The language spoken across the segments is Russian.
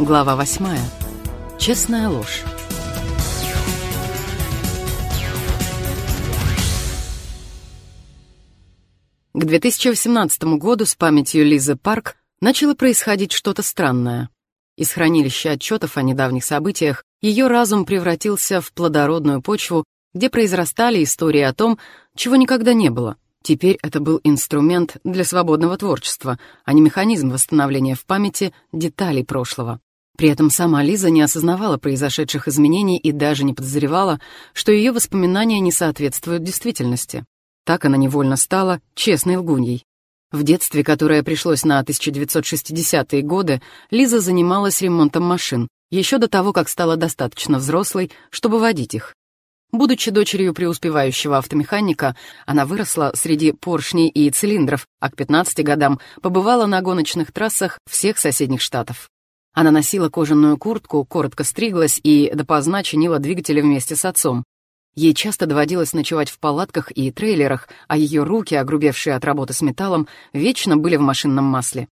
Глава восьмая. Честная ложь. К 2018 году с памятью Лизы Парк начало происходить что-то странное. Из хранилища отчетов о недавних событиях ее разум превратился в плодородную почву, где произрастали истории о том, чего никогда не было. Теперь это был инструмент для свободного творчества, а не механизм восстановления в памяти деталей прошлого. При этом сама Лиза не осознавала произошедших изменений и даже не подозревала, что ее воспоминания не соответствуют действительности. Так она невольно стала честной лгуньей. В детстве, которое пришлось на 1960-е годы, Лиза занималась ремонтом машин, еще до того, как стала достаточно взрослой, чтобы водить их. Будучи дочерью преуспевающего автомеханика, она выросла среди поршней и цилиндров, а к 15 годам побывала на гоночных трассах всех соседних штатов. Она носила кожаную куртку, коротко стриглась и допоздна чинила двигатели вместе с отцом. Ей часто доводилось ночевать в палатках и трейлерах, а ее руки, огрубевшие от работы с металлом, вечно были в машинном масле.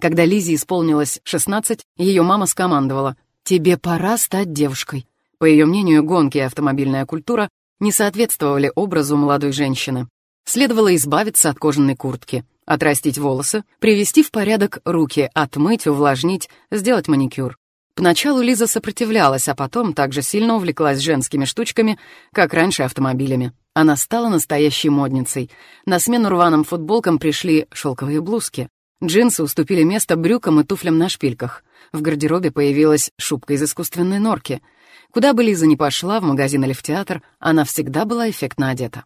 Когда Лизе исполнилось 16, ее мама скомандовала «Тебе пора стать девушкой». По ее мнению, гонки и автомобильная культура не соответствовали образу молодой женщины. Следовало избавиться от кожаной куртки, отрастить волосы, привести в порядок руки, отмыть, увлажнить, сделать маникюр. Поначалу Лиза сопротивлялась, а потом также сильно увлеклась женскими штучками, как раньше автомобилями. Она стала настоящей модницей. На смену рваным футболкам пришли шелковые блузки. Джинсы уступили место брюкам и туфлям на шпильках. В гардеробе появилась шубка из искусственной норки. Куда бы Лиза ни пошла, в магазин или в театр, она всегда была эффектно одета.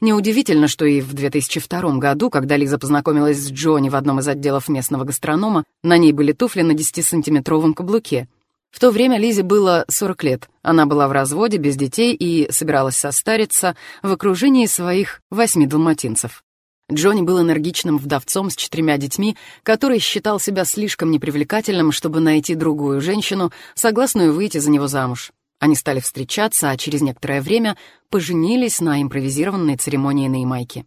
Неудивительно, что и в 2002 году, когда Лиза познакомилась с Джонни в одном из отделов местного гастронома, на ней были туфли на 10-сантиметровом каблуке. В то время Лизе было 40 лет. Она была в разводе, без детей и собиралась состариться в окружении своих восьми далматинцев. Джонни был энергичным вдовцом с четырьмя детьми, который считал себя слишком непривлекательным, чтобы найти другую женщину, согласную выйти за него замуж. Они стали встречаться, а через некоторое время поженились на импровизированной церемонии на Ямайке.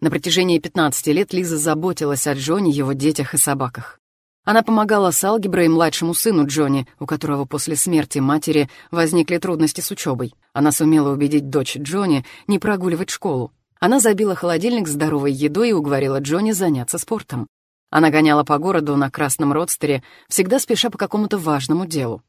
На протяжении 15 лет Лиза заботилась о Джонни, его детях и собаках. Она помогала с алгеброй младшему сыну Джонни, у которого после смерти матери возникли трудности с учебой. Она сумела убедить дочь Джонни не прогуливать школу. Она забила холодильник здоровой едой и уговорила Джонни заняться спортом. Она гоняла по городу на красном родстере, всегда спеша по какому-то важному делу.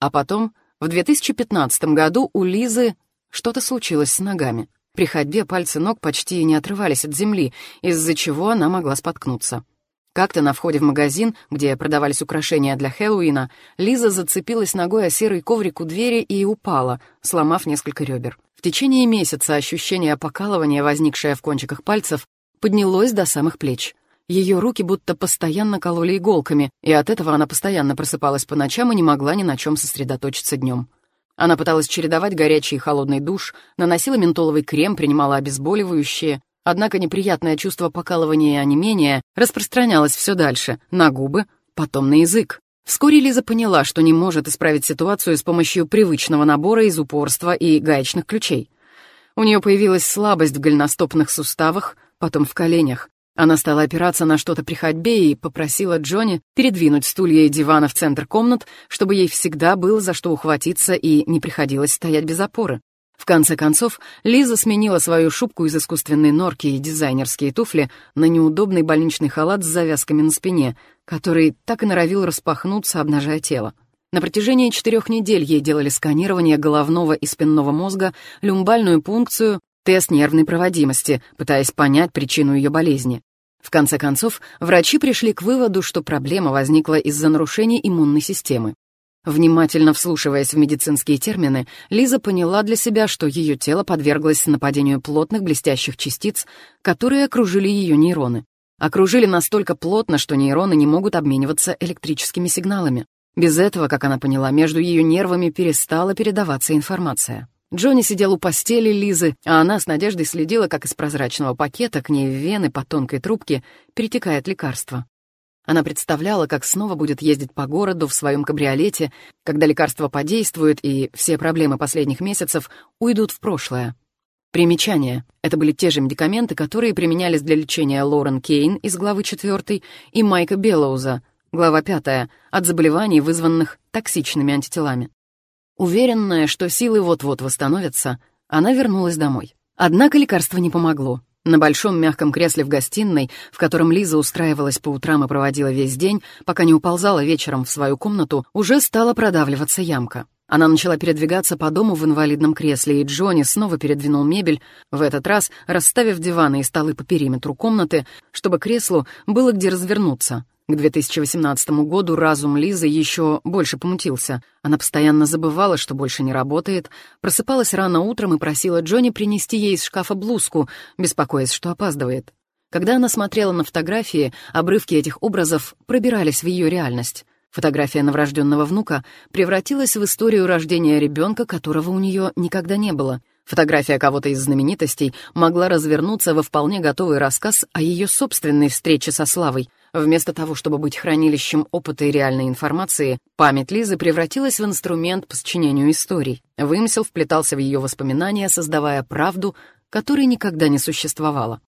А потом в 2015 году у Лизы что-то случилось с ногами. При ходьбе пальцы ног почти не отрывались от земли, из-за чего она могла споткнуться. Как-то на входе в магазин, где продавались украшения для Хэллоуина, Лиза зацепилась ногой о серый коврик у двери и упала, сломав несколько ребер. В течение месяца ощущение покалывания, возникшее в кончиках пальцев, поднялось до самых плеч. Ее руки будто постоянно кололи иголками, и от этого она постоянно просыпалась по ночам и не могла ни на чем сосредоточиться днем. Она пыталась чередовать горячий и холодный душ, наносила ментоловый крем, принимала обезболивающие, однако неприятное чувство покалывания и онемения распространялось все дальше, на губы, потом на язык. Вскоре Лиза поняла, что не может исправить ситуацию с помощью привычного набора из упорства и гаечных ключей. У нее появилась слабость в голеностопных суставах, потом в коленях. Она стала опираться на что-то при ходьбе и попросила Джонни передвинуть стулья и диваны в центр комнат, чтобы ей всегда было за что ухватиться и не приходилось стоять без опоры. В конце концов, Лиза сменила свою шубку из искусственной норки и дизайнерские туфли на неудобный больничный халат с завязками на спине, который так и норовил распахнуться, обнажая тело. На протяжении четырех недель ей делали сканирование головного и спинного мозга, люмбальную пункцию, тест нервной проводимости, пытаясь понять причину ее болезни. В конце концов, врачи пришли к выводу, что проблема возникла из-за нарушения иммунной системы. Внимательно вслушиваясь в медицинские термины, Лиза поняла для себя, что ее тело подверглось нападению плотных блестящих частиц, которые окружили ее нейроны. Окружили настолько плотно, что нейроны не могут обмениваться электрическими сигналами. Без этого, как она поняла, между ее нервами перестала передаваться информация. Джонни сидел у постели Лизы, а она с надеждой следила, как из прозрачного пакета к ней в вены по тонкой трубке перетекает лекарство. Она представляла, как снова будет ездить по городу в своем кабриолете, когда лекарство подействует и все проблемы последних месяцев уйдут в прошлое. Примечание. Это были те же медикаменты, которые применялись для лечения Лорен Кейн из главы 4 и Майка Беллоуза, Глава 5. От заболеваний, вызванных токсичными антителами. Уверенная, что силы вот-вот восстановятся, она вернулась домой. Однако лекарство не помогло. На большом мягком кресле в гостиной, в котором Лиза устраивалась по утрам и проводила весь день, пока не уползала вечером в свою комнату, уже стала продавливаться ямка. Она начала передвигаться по дому в инвалидном кресле, и Джонни снова передвинул мебель, в этот раз расставив диваны и столы по периметру комнаты, чтобы креслу было где развернуться. К 2018 году разум Лизы еще больше помутился. Она постоянно забывала, что больше не работает, просыпалась рано утром и просила Джонни принести ей из шкафа блузку, беспокоясь, что опаздывает. Когда она смотрела на фотографии, обрывки этих образов пробирались в ее реальность. Фотография новорожденного внука превратилась в историю рождения ребенка, которого у нее никогда не было. Фотография кого-то из знаменитостей могла развернуться во вполне готовый рассказ о ее собственной встрече со Славой, Вместо того, чтобы быть хранилищем опыта и реальной информации, память Лизы превратилась в инструмент по сочинению историй. Вымысел вплетался в ее воспоминания, создавая правду, которой никогда не существовало.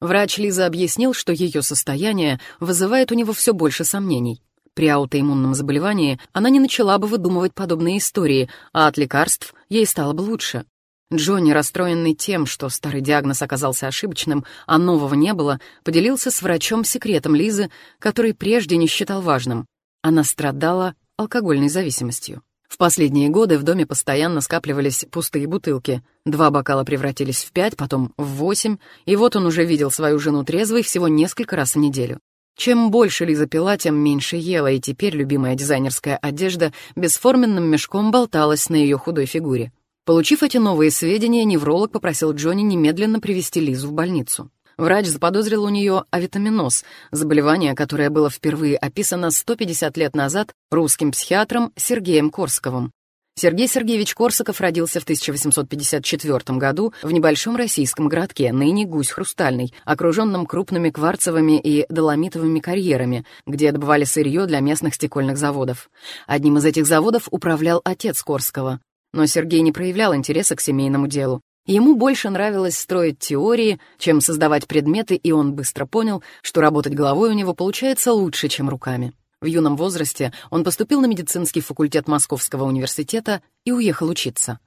Врач Лиза объяснил, что ее состояние вызывает у него все больше сомнений. При аутоиммунном заболевании она не начала бы выдумывать подобные истории, а от лекарств ей стало бы лучше. Джонни, расстроенный тем, что старый диагноз оказался ошибочным, а нового не было, поделился с врачом секретом Лизы, который прежде не считал важным. Она страдала алкогольной зависимостью. В последние годы в доме постоянно скапливались пустые бутылки. Два бокала превратились в пять, потом в восемь, и вот он уже видел свою жену трезвой всего несколько раз в неделю. Чем больше Лиза пила, тем меньше ела, и теперь любимая дизайнерская одежда бесформенным мешком болталась на ее худой фигуре. Получив эти новые сведения, невролог попросил Джонни немедленно привести Лизу в больницу. Врач заподозрил у нее авитаминоз, заболевание, которое было впервые описано 150 лет назад русским психиатром Сергеем Корсаковым. Сергей Сергеевич Корсаков родился в 1854 году в небольшом российском городке, ныне Гусь Хрустальный, окруженном крупными кварцевыми и доломитовыми карьерами, где добывали сырье для местных стекольных заводов. Одним из этих заводов управлял отец Корского, но Сергей не проявлял интереса к семейному делу. Ему больше нравилось строить теории, чем создавать предметы, и он быстро понял, что работать головой у него получается лучше, чем руками. В юном возрасте он поступил на медицинский факультет Московского университета и уехал учиться.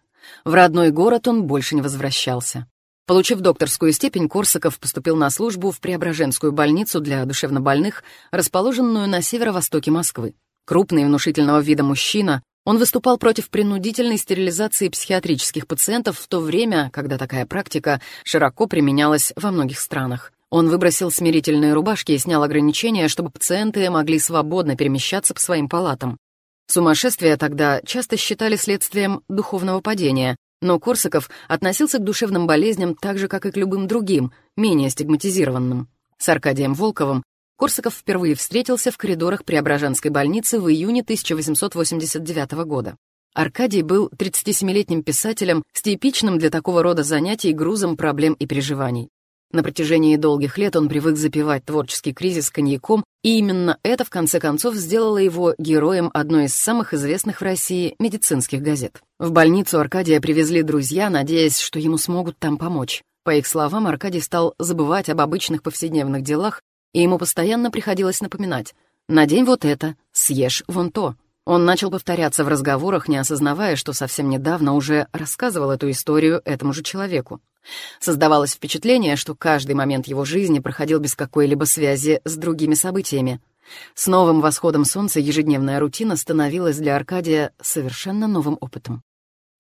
В родной город он больше не возвращался. Получив докторскую степень, Корсаков поступил на службу в Преображенскую больницу для душевнобольных, расположенную на северо-востоке Москвы. Крупный и внушительного вида мужчина, он выступал против принудительной стерилизации психиатрических пациентов в то время, когда такая практика широко применялась во многих странах. Он выбросил смирительные рубашки и снял ограничения, чтобы пациенты могли свободно перемещаться по своим палатам. Сумасшествие тогда часто считали следствием духовного падения, но Корсаков относился к душевным болезням так же, как и к любым другим, менее стигматизированным. С Аркадием Волковым Корсаков впервые встретился в коридорах Преображенской больницы в июне 1889 года. Аркадий был 37-летним писателем с типичным для такого рода занятий грузом проблем и переживаний. На протяжении долгих лет он привык запивать творческий кризис коньяком, и именно это, в конце концов, сделало его героем одной из самых известных в России медицинских газет. В больницу Аркадия привезли друзья, надеясь, что ему смогут там помочь. По их словам, Аркадий стал забывать об обычных повседневных делах и ему постоянно приходилось напоминать «надень вот это, съешь вон то». Он начал повторяться в разговорах, не осознавая, что совсем недавно уже рассказывал эту историю этому же человеку. Создавалось впечатление, что каждый момент его жизни проходил без какой-либо связи с другими событиями. С новым восходом солнца ежедневная рутина становилась для Аркадия совершенно новым опытом.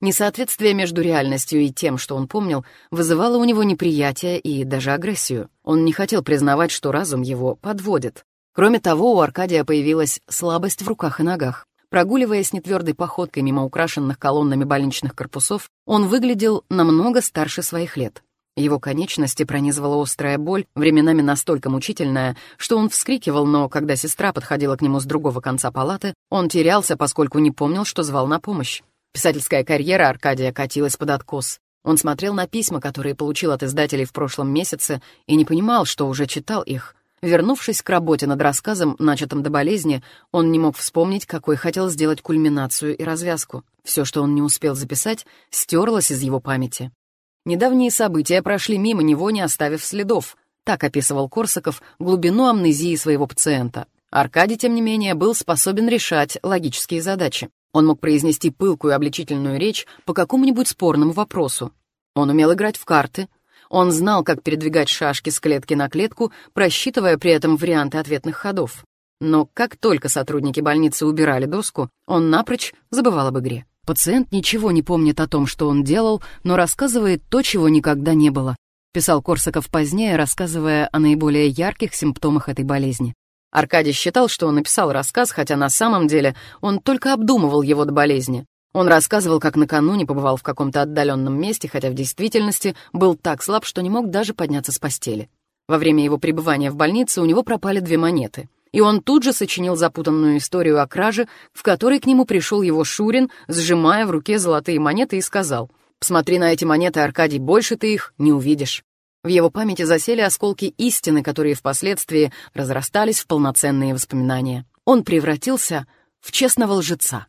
Несоответствие между реальностью и тем, что он помнил, вызывало у него неприятие и даже агрессию. Он не хотел признавать, что разум его подводит. Кроме того, у Аркадия появилась слабость в руках и ногах. Прогуливаясь нетвердой походкой мимо украшенных колоннами больничных корпусов, он выглядел намного старше своих лет. Его конечности пронизывала острая боль, временами настолько мучительная, что он вскрикивал, но когда сестра подходила к нему с другого конца палаты, он терялся, поскольку не помнил, что звал на помощь. Писательская карьера Аркадия катилась под откос. Он смотрел на письма, которые получил от издателей в прошлом месяце, и не понимал, что уже читал их. Вернувшись к работе над рассказом, начатым до болезни, он не мог вспомнить, какой хотел сделать кульминацию и развязку. Все, что он не успел записать, стерлось из его памяти. Недавние события прошли мимо него, не оставив следов. Так описывал Корсаков глубину амнезии своего пациента. Аркадий, тем не менее, был способен решать логические задачи. Он мог произнести пылкую обличительную речь по какому-нибудь спорному вопросу. Он умел играть в карты. Он знал, как передвигать шашки с клетки на клетку, просчитывая при этом варианты ответных ходов. Но как только сотрудники больницы убирали доску, он напрочь забывал об игре. Пациент ничего не помнит о том, что он делал, но рассказывает то, чего никогда не было. Писал Корсаков позднее, рассказывая о наиболее ярких симптомах этой болезни. Аркадий считал, что он написал рассказ, хотя на самом деле он только обдумывал его до болезни. Он рассказывал, как накануне побывал в каком-то отдаленном месте, хотя в действительности был так слаб, что не мог даже подняться с постели. Во время его пребывания в больнице у него пропали две монеты. И он тут же сочинил запутанную историю о краже, в которой к нему пришел его Шурин, сжимая в руке золотые монеты, и сказал, «Посмотри на эти монеты, Аркадий, больше ты их не увидишь». В его памяти засели осколки истины, которые впоследствии разрастались в полноценные воспоминания. Он превратился в честного лжеца.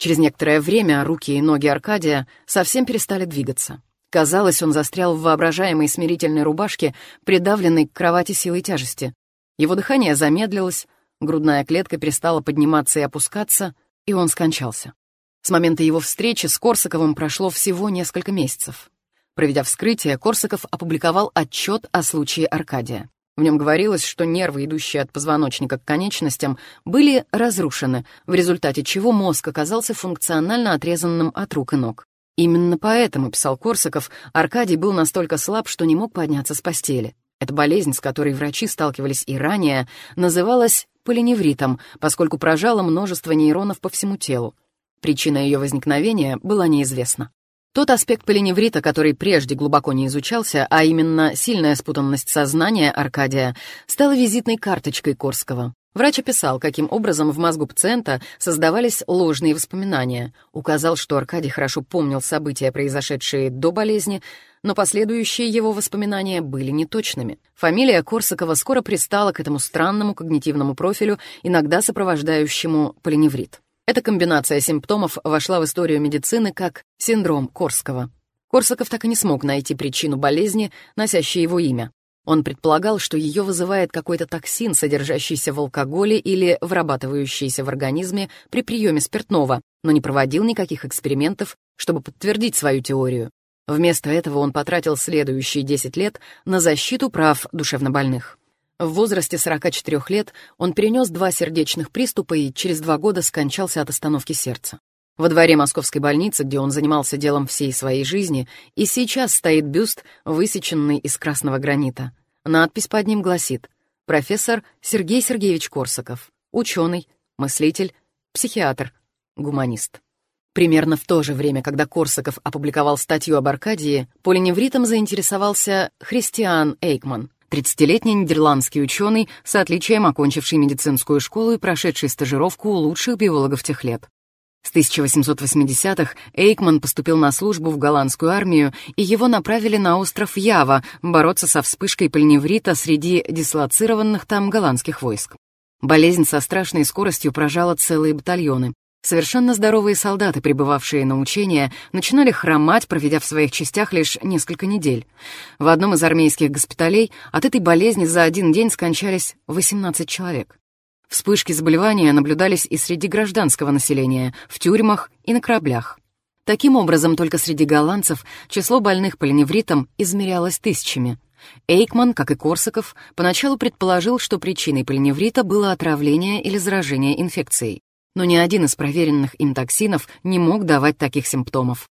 Через некоторое время руки и ноги Аркадия совсем перестали двигаться. Казалось, он застрял в воображаемой смирительной рубашке, придавленной к кровати силой тяжести. Его дыхание замедлилось, грудная клетка перестала подниматься и опускаться, и он скончался. С момента его встречи с Корсаковым прошло всего несколько месяцев. Проведя вскрытие, Корсаков опубликовал отчет о случае Аркадия. В нем говорилось, что нервы, идущие от позвоночника к конечностям, были разрушены, в результате чего мозг оказался функционально отрезанным от рук и ног. Именно поэтому, писал Корсаков, Аркадий был настолько слаб, что не мог подняться с постели. Эта болезнь, с которой врачи сталкивались и ранее, называлась полиневритом, поскольку прожала множество нейронов по всему телу. Причина ее возникновения была неизвестна. Тот аспект полиневрита, который прежде глубоко не изучался, а именно сильная спутанность сознания Аркадия, стала визитной карточкой Корского. Врач описал, каким образом в мозгу пациента создавались ложные воспоминания, указал, что Аркадий хорошо помнил события, произошедшие до болезни, но последующие его воспоминания были неточными. Фамилия Корсакова скоро пристала к этому странному когнитивному профилю, иногда сопровождающему полиневрит. Эта комбинация симптомов вошла в историю медицины как синдром Корского. Корсаков так и не смог найти причину болезни, носящей его имя. Он предполагал, что ее вызывает какой-то токсин, содержащийся в алкоголе или вырабатывающийся в организме при приеме спиртного, но не проводил никаких экспериментов, чтобы подтвердить свою теорию. Вместо этого он потратил следующие 10 лет на защиту прав душевнобольных. В возрасте 44 лет он перенес два сердечных приступа и через два года скончался от остановки сердца. Во дворе московской больницы, где он занимался делом всей своей жизни, и сейчас стоит бюст, высеченный из красного гранита. Надпись под ним гласит «Профессор Сергей Сергеевич Корсаков, ученый, мыслитель, психиатр, гуманист». Примерно в то же время, когда Корсаков опубликовал статью об Аркадии, полиневритом заинтересовался Христиан Эйкман, 30-летний нидерландский ученый с отличием окончивший медицинскую школу и прошедший стажировку у лучших биологов тех лет. С 1880-х Эйкман поступил на службу в голландскую армию, и его направили на остров Ява бороться со вспышкой пальневрита среди дислоцированных там голландских войск. Болезнь со страшной скоростью прожала целые батальоны. Совершенно здоровые солдаты, прибывавшие на учения, начинали хромать, проведя в своих частях лишь несколько недель. В одном из армейских госпиталей от этой болезни за один день скончались 18 человек. Вспышки заболевания наблюдались и среди гражданского населения, в тюрьмах и на кораблях. Таким образом, только среди голландцев число больных полиневритом измерялось тысячами. Эйкман, как и Корсаков, поначалу предположил, что причиной полиневрита было отравление или заражение инфекцией но ни один из проверенных им токсинов не мог давать таких симптомов.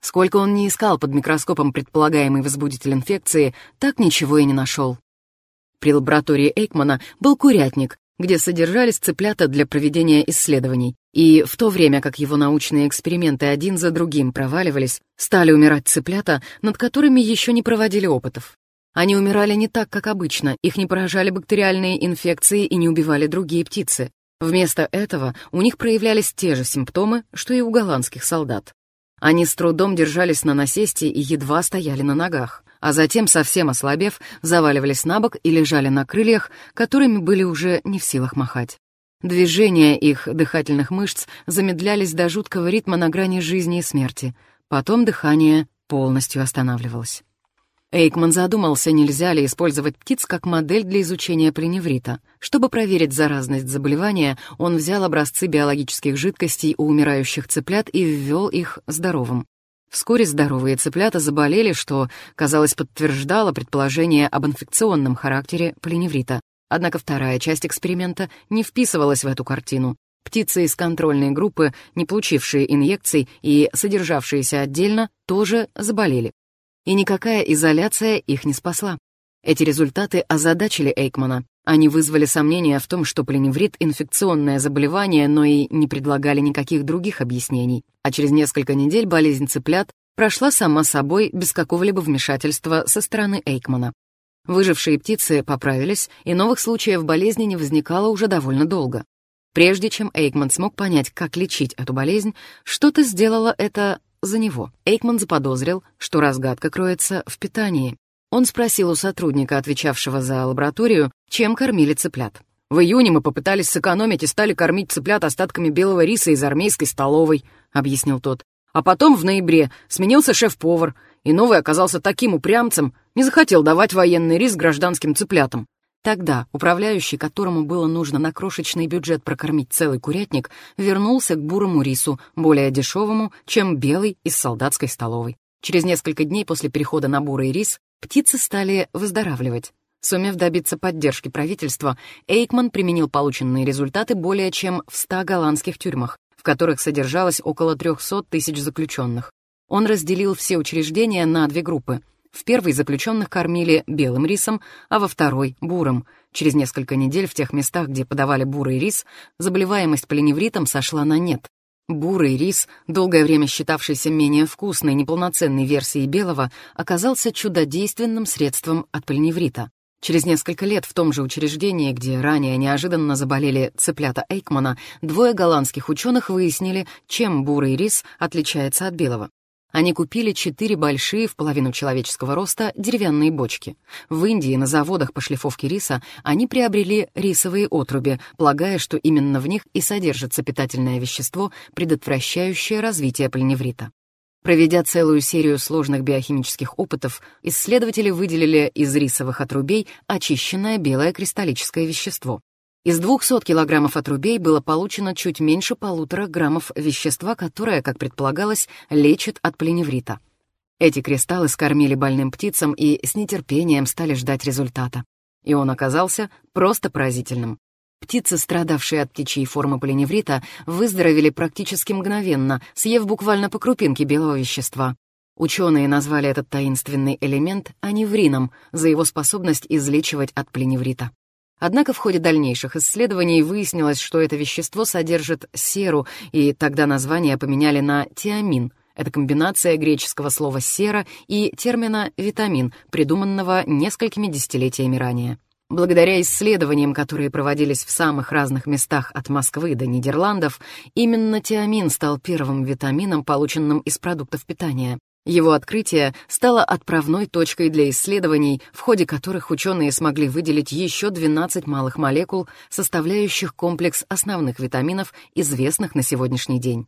Сколько он не искал под микроскопом предполагаемый возбудитель инфекции, так ничего и не нашел. При лаборатории Эйкмана был курятник, где содержались цыплята для проведения исследований, и в то время как его научные эксперименты один за другим проваливались, стали умирать цыплята, над которыми еще не проводили опытов. Они умирали не так, как обычно, их не поражали бактериальные инфекции и не убивали другие птицы. Вместо этого у них проявлялись те же симптомы, что и у голландских солдат. Они с трудом держались на насесте и едва стояли на ногах, а затем, совсем ослабев, заваливались на бок и лежали на крыльях, которыми были уже не в силах махать. Движения их дыхательных мышц замедлялись до жуткого ритма на грани жизни и смерти. Потом дыхание полностью останавливалось. Эйкман задумался, нельзя ли использовать птиц как модель для изучения пленеврита. Чтобы проверить заразность заболевания, он взял образцы биологических жидкостей у умирающих цыплят и ввел их здоровым. Вскоре здоровые цыплята заболели, что, казалось, подтверждало предположение об инфекционном характере пленеврита. Однако вторая часть эксперимента не вписывалась в эту картину. Птицы из контрольной группы, не получившие инъекций и содержавшиеся отдельно, тоже заболели и никакая изоляция их не спасла. Эти результаты озадачили Эйкмана. Они вызвали сомнения в том, что пленеврит — инфекционное заболевание, но и не предлагали никаких других объяснений. А через несколько недель болезнь цыплят прошла сама собой без какого-либо вмешательства со стороны Эйкмана. Выжившие птицы поправились, и новых случаев болезни не возникало уже довольно долго. Прежде чем Эйкман смог понять, как лечить эту болезнь, что-то сделало это за него. Эйкман заподозрил, что разгадка кроется в питании. Он спросил у сотрудника, отвечавшего за лабораторию, чем кормили цыплят. «В июне мы попытались сэкономить и стали кормить цыплят остатками белого риса из армейской столовой», — объяснил тот. «А потом в ноябре сменился шеф-повар, и новый оказался таким упрямцем, не захотел давать военный рис гражданским цыплятам. Тогда управляющий, которому было нужно на крошечный бюджет прокормить целый курятник, вернулся к бурому рису, более дешевому, чем белый из солдатской столовой. Через несколько дней после перехода на бурый рис птицы стали выздоравливать. Сумев добиться поддержки правительства, Эйкман применил полученные результаты более чем в 100 голландских тюрьмах, в которых содержалось около 300 тысяч заключенных. Он разделил все учреждения на две группы — в первой заключенных кормили белым рисом, а во второй — бурым. Через несколько недель в тех местах, где подавали бурый рис, заболеваемость поленевритом сошла на нет. Бурый рис, долгое время считавшийся менее вкусной, неполноценной версией белого, оказался чудодейственным средством от поленеврита. Через несколько лет в том же учреждении, где ранее неожиданно заболели цыплята Эйкмана, двое голландских ученых выяснили, чем бурый рис отличается от белого. Они купили четыре большие в половину человеческого роста деревянные бочки. В Индии на заводах по шлифовке риса они приобрели рисовые отруби, полагая, что именно в них и содержится питательное вещество, предотвращающее развитие пленеврита. Проведя целую серию сложных биохимических опытов, исследователи выделили из рисовых отрубей очищенное белое кристаллическое вещество. Из 200 килограммов отрубей было получено чуть меньше полутора граммов вещества, которое, как предполагалось, лечит от пленеврита. Эти кристаллы скормили больным птицам и с нетерпением стали ждать результата. И он оказался просто поразительным. Птицы, страдавшие от птичьей формы пленеврита, выздоровели практически мгновенно, съев буквально по крупинке белого вещества. Ученые назвали этот таинственный элемент аневрином за его способность излечивать от пленеврита. Однако в ходе дальнейших исследований выяснилось, что это вещество содержит серу, и тогда название поменяли на тиамин. Это комбинация греческого слова «сера» и термина «витамин», придуманного несколькими десятилетиями ранее. Благодаря исследованиям, которые проводились в самых разных местах от Москвы до Нидерландов, именно тиамин стал первым витамином, полученным из продуктов питания. Его открытие стало отправной точкой для исследований, в ходе которых ученые смогли выделить еще 12 малых молекул, составляющих комплекс основных витаминов, известных на сегодняшний день.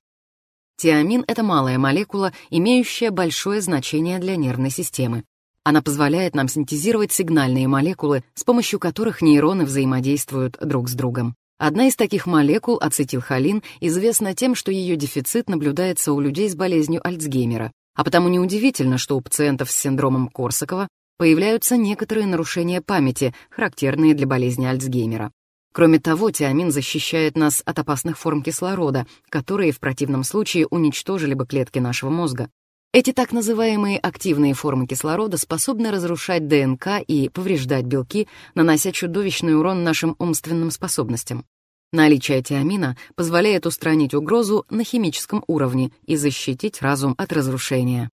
Тиамин — это малая молекула, имеющая большое значение для нервной системы. Она позволяет нам синтезировать сигнальные молекулы, с помощью которых нейроны взаимодействуют друг с другом. Одна из таких молекул, ацетилхолин, известна тем, что ее дефицит наблюдается у людей с болезнью Альцгеймера. А потому неудивительно, что у пациентов с синдромом Корсакова появляются некоторые нарушения памяти, характерные для болезни Альцгеймера. Кроме того, тиамин защищает нас от опасных форм кислорода, которые в противном случае уничтожили бы клетки нашего мозга. Эти так называемые активные формы кислорода способны разрушать ДНК и повреждать белки, нанося чудовищный урон нашим умственным способностям. Наличие тиамина позволяет устранить угрозу на химическом уровне и защитить разум от разрушения.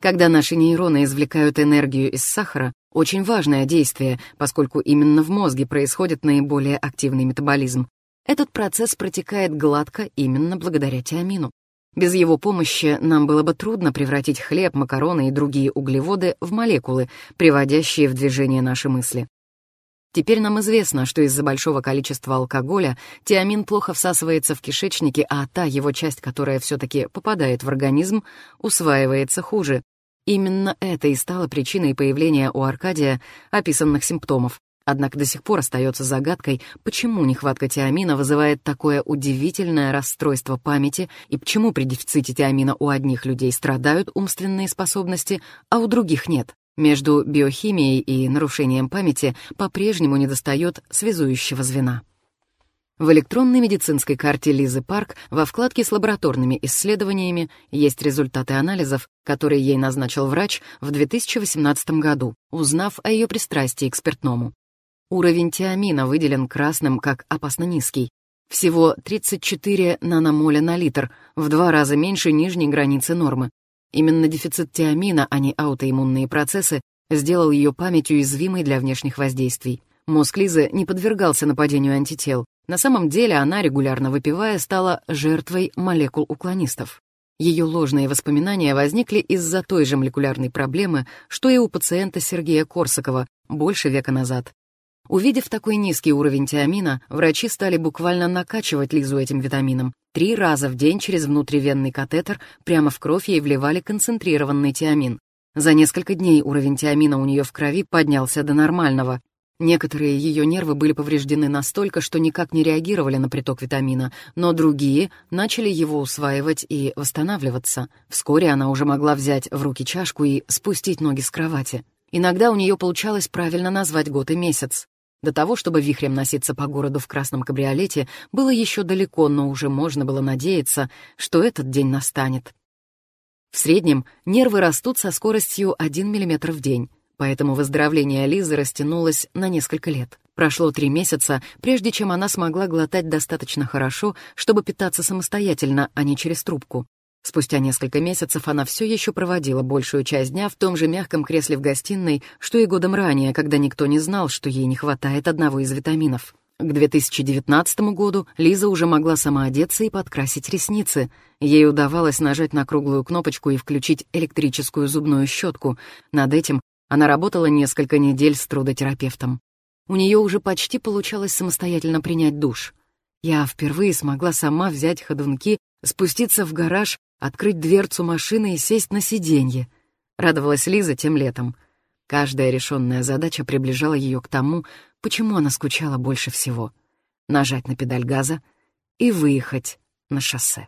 Когда наши нейроны извлекают энергию из сахара, очень важное действие, поскольку именно в мозге происходит наиболее активный метаболизм. Этот процесс протекает гладко именно благодаря тиамину. Без его помощи нам было бы трудно превратить хлеб, макароны и другие углеводы в молекулы, приводящие в движение наши мысли. Теперь нам известно, что из-за большого количества алкоголя тиамин плохо всасывается в кишечнике, а та его часть, которая все-таки попадает в организм, усваивается хуже. Именно это и стало причиной появления у Аркадия описанных симптомов. Однако до сих пор остается загадкой, почему нехватка тиамина вызывает такое удивительное расстройство памяти и почему при дефиците тиамина у одних людей страдают умственные способности, а у других нет. Между биохимией и нарушением памяти по-прежнему недостает связующего звена. В электронной медицинской карте Лизы Парк во вкладке с лабораторными исследованиями есть результаты анализов, которые ей назначил врач в 2018 году, узнав о ее пристрастии к спиртному. Уровень тиамина выделен красным как опасно низкий. Всего 34 наномоля на литр, в два раза меньше нижней границы нормы. Именно дефицит тиамина, а не аутоиммунные процессы, сделал ее память уязвимой для внешних воздействий. Мозг Лизы не подвергался нападению антител. На самом деле она, регулярно выпивая, стала жертвой молекул уклонистов. Ее ложные воспоминания возникли из-за той же молекулярной проблемы, что и у пациента Сергея Корсакова больше века назад. Увидев такой низкий уровень тиамина, врачи стали буквально накачивать Лизу этим витамином. Три раза в день через внутривенный катетер прямо в кровь ей вливали концентрированный тиамин. За несколько дней уровень тиамина у нее в крови поднялся до нормального, Некоторые ее нервы были повреждены настолько, что никак не реагировали на приток витамина, но другие начали его усваивать и восстанавливаться. Вскоре она уже могла взять в руки чашку и спустить ноги с кровати. Иногда у нее получалось правильно назвать год и месяц. До того, чтобы вихрем носиться по городу в красном кабриолете, было еще далеко, но уже можно было надеяться, что этот день настанет. В среднем нервы растут со скоростью 1 мм в день поэтому выздоровление Лизы растянулось на несколько лет. Прошло три месяца, прежде чем она смогла глотать достаточно хорошо, чтобы питаться самостоятельно, а не через трубку. Спустя несколько месяцев она все еще проводила большую часть дня в том же мягком кресле в гостиной, что и годом ранее, когда никто не знал, что ей не хватает одного из витаминов. К 2019 году Лиза уже могла сама одеться и подкрасить ресницы. Ей удавалось нажать на круглую кнопочку и включить электрическую зубную щетку. Над этим она работала несколько недель с трудотерапевтом. У нее уже почти получалось самостоятельно принять душ. Я впервые смогла сама взять ходунки, спуститься в гараж, открыть дверцу машины и сесть на сиденье. Радовалась Лиза тем летом. Каждая решенная задача приближала ее к тому, почему она скучала больше всего. Нажать на педаль газа и выехать на шоссе.